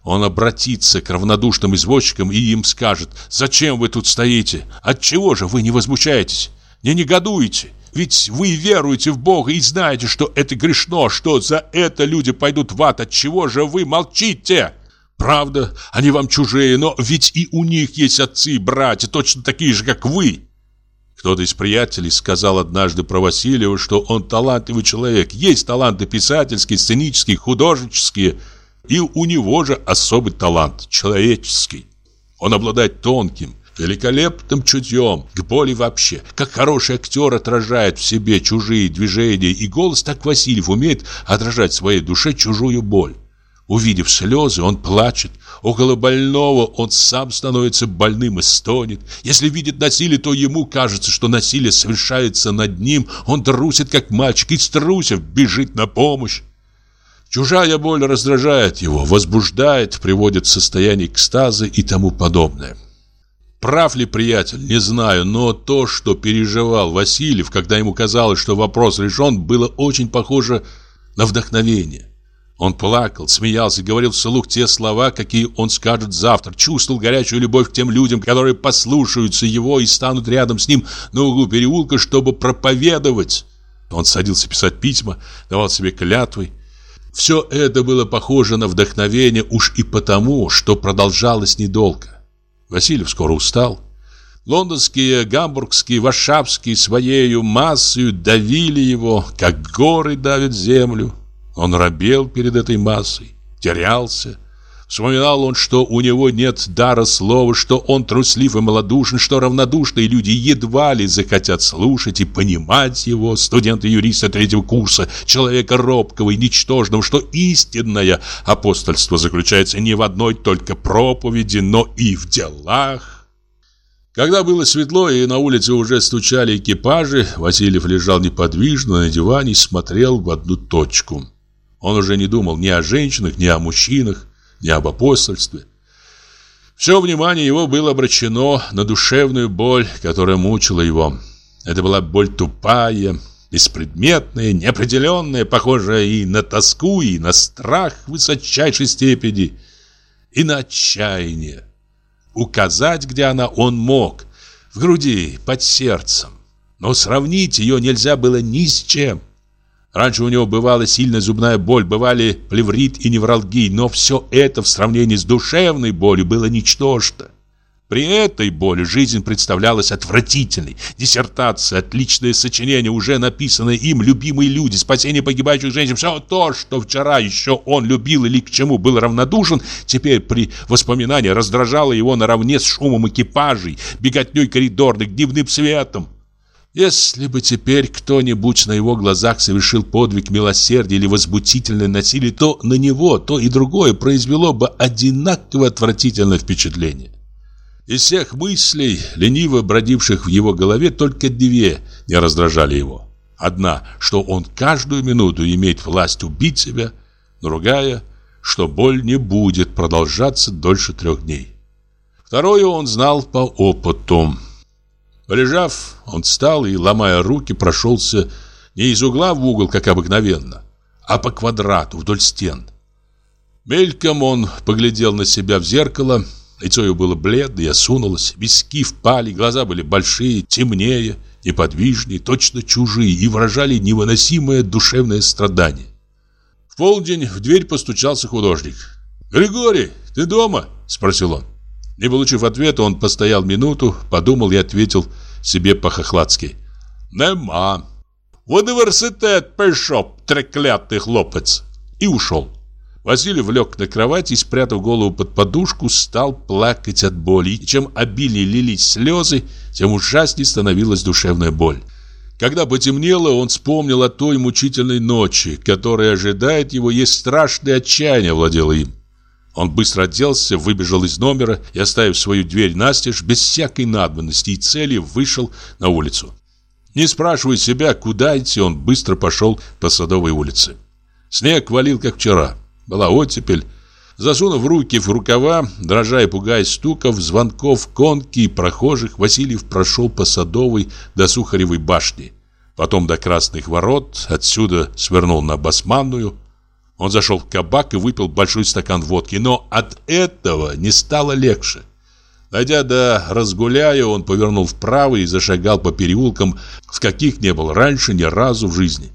Он обратится к равнодушным извозчикам и им скажет, зачем вы тут стоите, отчего же вы не возмущаетесь, не негодуете. Ведь вы веруете в Бога и знаете, что это грешно, что за это люди пойдут в ад. От чего же вы молчите? Правда, они вам чужие, но ведь и у них есть отцы и братья, точно такие же, как вы. Кто-то из приятелей сказал однажды про Васильева, что он талантливый человек. Есть таланты писательские, сценические, художнические. И у него же особый талант, человеческий. Он обладает тонким, великолепным чутьем к боли вообще. Как хороший актер отражает в себе чужие движения и голос, так Васильев умеет отражать в своей душе чужую боль. Увидев слезы, он плачет. Около больного он сам становится больным и стонет. Если видит насилие, то ему кажется, что насилие совершается над ним. Он трусит, как мальчик, и струсив бежит на помощь. Чужая боль раздражает его, возбуждает, приводит в состояние экстаза и тому подобное. Прав ли приятель, не знаю, но то, что переживал Васильев, когда ему казалось, что вопрос решен, было очень похоже на вдохновение. Он плакал, смеялся, говорил вслух те слова, какие он скажет завтра. Чувствовал горячую любовь к тем людям, которые послушаются его и станут рядом с ним на углу переулка, чтобы проповедовать. Он садился писать письма, давал себе клятвы. Все это было похоже на вдохновение уж и потому, что продолжалось недолго. Васильев скоро устал. Лондонские, гамбургские, варшавские своею массою давили его, как горы давят землю. Он робел перед этой массой, терялся. Вспоминал он, что у него нет дара слова, что он труслив и малодушен, что равнодушные люди едва ли захотят слушать и понимать его, студента-юриста третьего курса, человека робкого и ничтожного, что истинное апостольство заключается не в одной только проповеди, но и в делах. Когда было светло и на улице уже стучали экипажи, Васильев лежал неподвижно на диване и смотрел в одну точку. Он уже не думал ни о женщинах, ни о мужчинах, ни об апостольстве. Все внимание его было обращено на душевную боль, которая мучила его. Это была боль тупая, беспредметная, неопределенная, похожая и на тоску, и на страх высочайшей степени, и на отчаяние. Указать, где она, он мог. В груди, под сердцем. Но сравнить ее нельзя было ни с чем. Раньше у него бывала сильная зубная боль, бывали плеврит и невралгии, но все это в сравнении с душевной болью было ничтожно. При этой боли жизнь представлялась отвратительной. Диссертация, отличное сочинение, уже написанное им, любимые люди, спасение погибающих женщин. Все то, что вчера еще он любил или к чему был равнодушен, теперь при воспоминании раздражало его наравне с шумом экипажей, беготней коридорных, дневным светом. Если бы теперь кто-нибудь на его глазах совершил подвиг милосердия или возбудительное насилие, то на него то и другое произвело бы одинаково отвратительное впечатление. Из всех мыслей, лениво бродивших в его голове, только две не раздражали его. Одна, что он каждую минуту имеет власть убить себя, другая, что боль не будет продолжаться дольше трех дней. Второе он знал по опыту. Полежав, он встал и, ломая руки, прошелся не из угла в угол, как обыкновенно, а по квадрату вдоль стен. Мельком он поглядел на себя в зеркало – Лицо его было бледное осунулось, виски впали, глаза были большие, темнее, неподвижнее, точно чужие и выражали невыносимое душевное страдание. В полдень в дверь постучался художник. «Григорий, ты дома?» – спросил он. Не получив ответа, он постоял минуту, подумал и ответил себе по-хохладски. «Нема. В университет пришел, треклятый хлопец!» И ушел. Васильев лег на кровать и, спрятав голову под подушку, стал плакать от боли. И чем обильнее лились слезы, тем ужаснее становилась душевная боль. Когда потемнело, он вспомнил о той мучительной ночи, которая ожидает его, есть страшное отчаяние владело им. Он быстро оделся, выбежал из номера и, оставив свою дверь настежь, без всякой надобности и цели, вышел на улицу. Не спрашивая себя, куда идти, он быстро пошел по Садовой улице. Снег валил, как вчера. Была оттепель. Засунув руки в рукава, дрожа и пугаясь стуков, звонков, конки и прохожих, Васильев прошел по Садовой до Сухаревой башни. Потом до Красных ворот, отсюда свернул на Басманную. Он зашел в кабак и выпил большой стакан водки, но от этого не стало легче. Дойдя до Разгуляя, он повернул вправо и зашагал по переулкам, в каких не был раньше ни разу в жизни.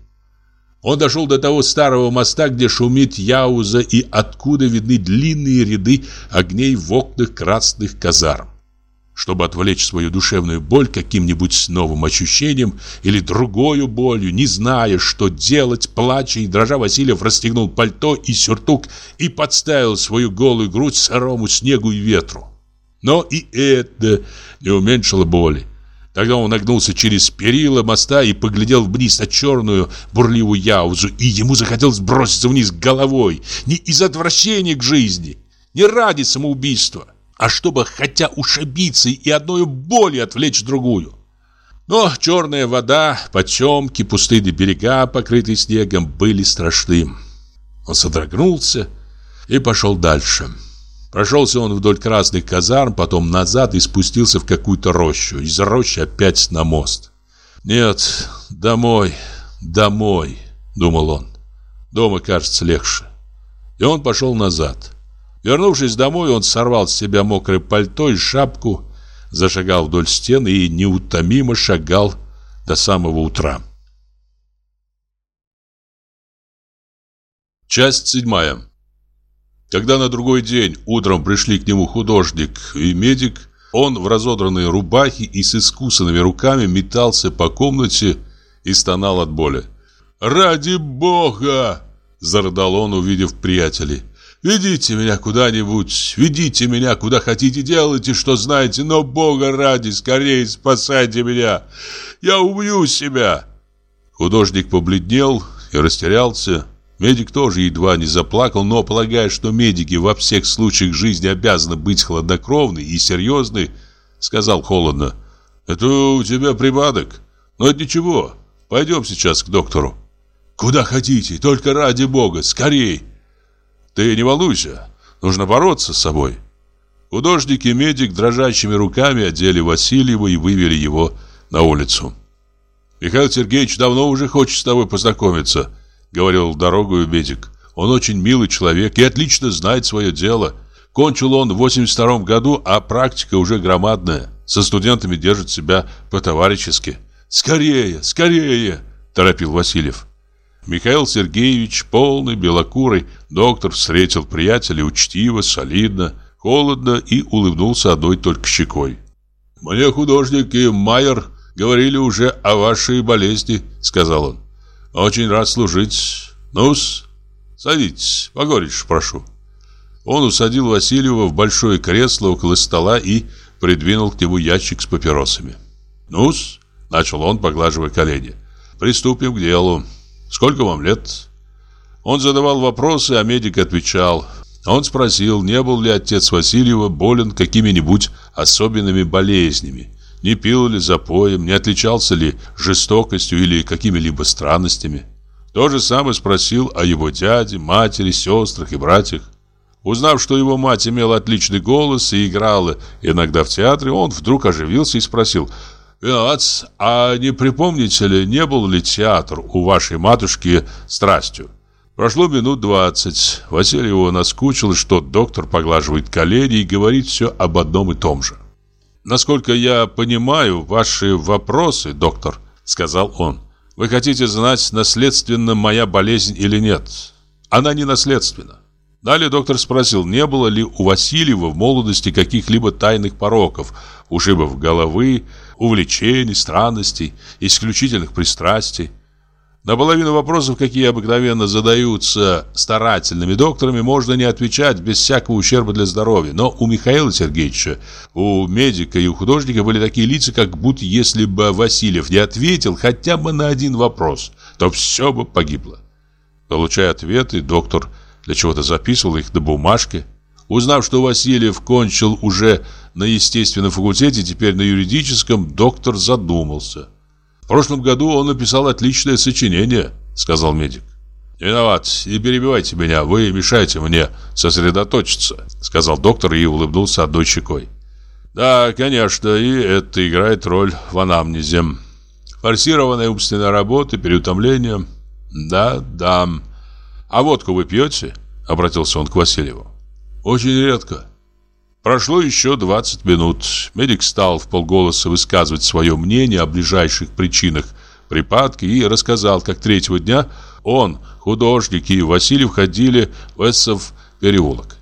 Он дошел до того старого моста, где шумит Яуза и откуда видны длинные ряды огней в окнах красных казарм. Чтобы отвлечь свою душевную боль каким-нибудь новым ощущением или другой болью, не зная, что делать, плача и дрожа, Васильев расстегнул пальто и сюртук и подставил свою голую грудь сырому снегу и ветру. Но и это не уменьшило боли. Тогда он нагнулся через перила моста и поглядел вниз на черную бурливую яузу, и ему захотелось броситься вниз головой, не из отвращения к жизни, не ради самоубийства, а чтобы хотя ушибиться и одной болью отвлечь другую. Но черная вода, потемки, пустые берега, покрытые снегом, были страшны. Он содрогнулся и пошел дальше. Прошелся он вдоль красных казарм, потом назад и спустился в какую-то рощу. Из рощи опять на мост. «Нет, домой, домой», — думал он. «Дома, кажется, легче». И он пошел назад. Вернувшись домой, он сорвал с себя мокрое пальто и шапку, зашагал вдоль стены и неутомимо шагал до самого утра. Часть седьмая. Когда на другой день утром пришли к нему художник и медик, он в разодранной рубахе и с искусанными руками метался по комнате и стонал от боли. «Ради бога!» – зарыдал он, увидев приятелей. «Ведите меня куда-нибудь, ведите меня куда хотите, делайте, что знаете, но бога ради, скорее спасайте меня! Я убью себя!» Художник побледнел и растерялся. Медик тоже едва не заплакал, но, полагая, что медики во всех случаях жизни обязаны быть хладнокровны и серьезны, сказал холодно, «Это у тебя припадок, но это ничего, пойдем сейчас к доктору». «Куда хотите, только ради бога, скорей!» «Ты не волнуйся, нужно бороться с собой». Художник и медик дрожащими руками одели Васильева и вывели его на улицу. «Михаил Сергеевич давно уже хочет с тобой познакомиться», говорил дорогу медик. Он очень милый человек и отлично знает свое дело. Кончил он в 82 году, а практика уже громадная. Со студентами держит себя по-товарищески. «Скорее, скорее!» – торопил Васильев. Михаил Сергеевич, полный, белокурый, доктор встретил приятеля учтиво, солидно, холодно и улыбнулся одной только щекой. «Мне художник и Майер говорили уже о вашей болезни», — сказал он. Очень рад служить. Ну-с, садитесь, погоряче прошу. Он усадил Васильева в большое кресло около стола и придвинул к нему ящик с папиросами. Ну-с, начал он, поглаживая колени. Приступим к делу. Сколько вам лет? Он задавал вопросы, а медик отвечал. Он спросил, не был ли отец Васильева болен какими-нибудь особенными болезнями не пил ли запоем, не отличался ли жестокостью или какими-либо странностями. То же самое спросил о его дяде, матери, сестрах и братьях. Узнав, что его мать имела отличный голос и играла иногда в театре, он вдруг оживился и спросил «Отц, а не припомните ли, не был ли театр у вашей матушки страстью?» Прошло минут двадцать. Васильеву наскучило, что доктор поглаживает колени и говорит все об одном и том же. «Насколько я понимаю ваши вопросы, доктор», — сказал он, — «вы хотите знать, наследственна моя болезнь или нет? Она не наследственна». Далее доктор спросил, не было ли у Васильева в молодости каких-либо тайных пороков, ушибов головы, увлечений, странностей, исключительных пристрастий. На половину вопросов, какие обыкновенно задаются старательными докторами, можно не отвечать без всякого ущерба для здоровья. Но у Михаила Сергеевича, у медика и у художника были такие лица, как будто если бы Васильев не ответил хотя бы на один вопрос, то все бы погибло. Получая ответы, доктор для чего-то записывал их на бумажке. Узнав, что Васильев кончил уже на естественном факультете, теперь на юридическом, доктор задумался – в прошлом году он написал отличное сочинение, сказал медик. «Виноват, не перебивайте меня, вы мешаете мне сосредоточиться», сказал доктор и улыбнулся одной щекой. «Да, конечно, и это играет роль в анамнезе. Форсированная умственная работа, переутомление. Да, да. А водку вы пьете?» Обратился он к Васильеву. «Очень редко. Прошло еще 20 минут. Медик стал в полголоса высказывать свое мнение о ближайших причинах припадка и рассказал, как третьего дня он, художник и Васильев ходили в Эссов переулок.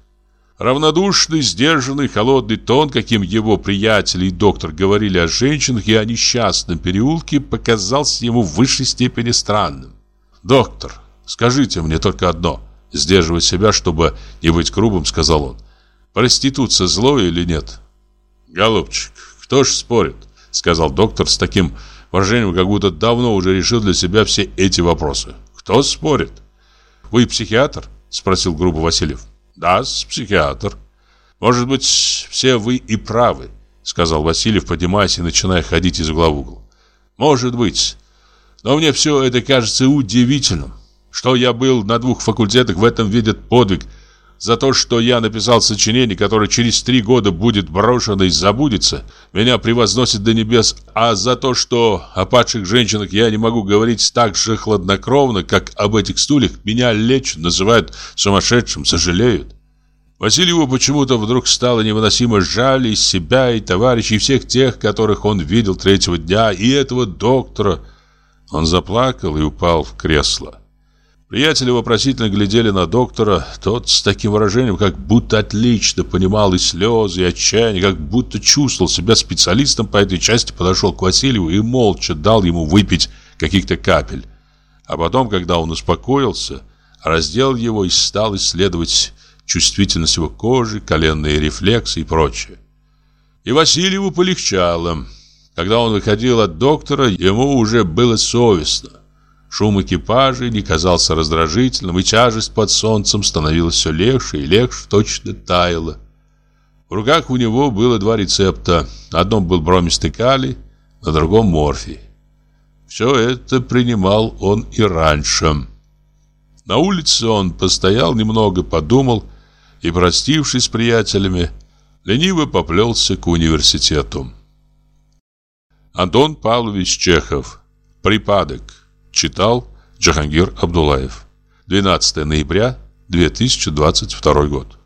Равнодушный, сдержанный, холодный тон, каким его приятели и доктор говорили о женщинах и о несчастном переулке, показался ему в высшей степени странным. «Доктор, скажите мне только одно», сдерживая себя, чтобы не быть грубым, сказал он – Проституция зло или нет? Голубчик, кто ж спорит? Сказал доктор с таким выражением, как будто давно уже решил для себя все эти вопросы. Кто спорит? Вы психиатр? Спросил грубо Васильев. Да, психиатр. Может быть, все вы и правы, сказал Васильев, поднимаясь и начиная ходить из угла в угол. Может быть. Но мне все это кажется удивительным. Что я был на двух факультетах, в этом видят подвиг – за то, что я написал сочинение, которое через три года будет брошено и забудется, меня превозносит до небес, а за то, что о падших женщинах я не могу говорить так же хладнокровно, как об этих стульях, меня лечат, называют сумасшедшим, сожалеют. Васильеву почему-то вдруг стало невыносимо жаль и себя, и товарищей, и всех тех, которых он видел третьего дня, и этого доктора. Он заплакал и упал в кресло. Приятели вопросительно глядели на доктора, тот с таким выражением, как будто отлично понимал и слезы, и отчаяние, как будто чувствовал себя специалистом по этой части, подошел к Васильеву и молча дал ему выпить каких-то капель. А потом, когда он успокоился, раздел его и стал исследовать чувствительность его кожи, коленные рефлексы и прочее. И Васильеву полегчало. Когда он выходил от доктора, ему уже было совестно. Шум экипажа не казался раздражительным, и тяжесть под солнцем становилась все легче и легче, точно таяла. В руках у него было два рецепта. Одном был бромистый калий, на другом морфий. Все это принимал он и раньше. На улице он постоял немного, подумал и, простившись с приятелями, лениво поплелся к университету. Антон Павлович Чехов. Припадок. Читал Джахангир Абдулаев. 12 ноября 2022 год.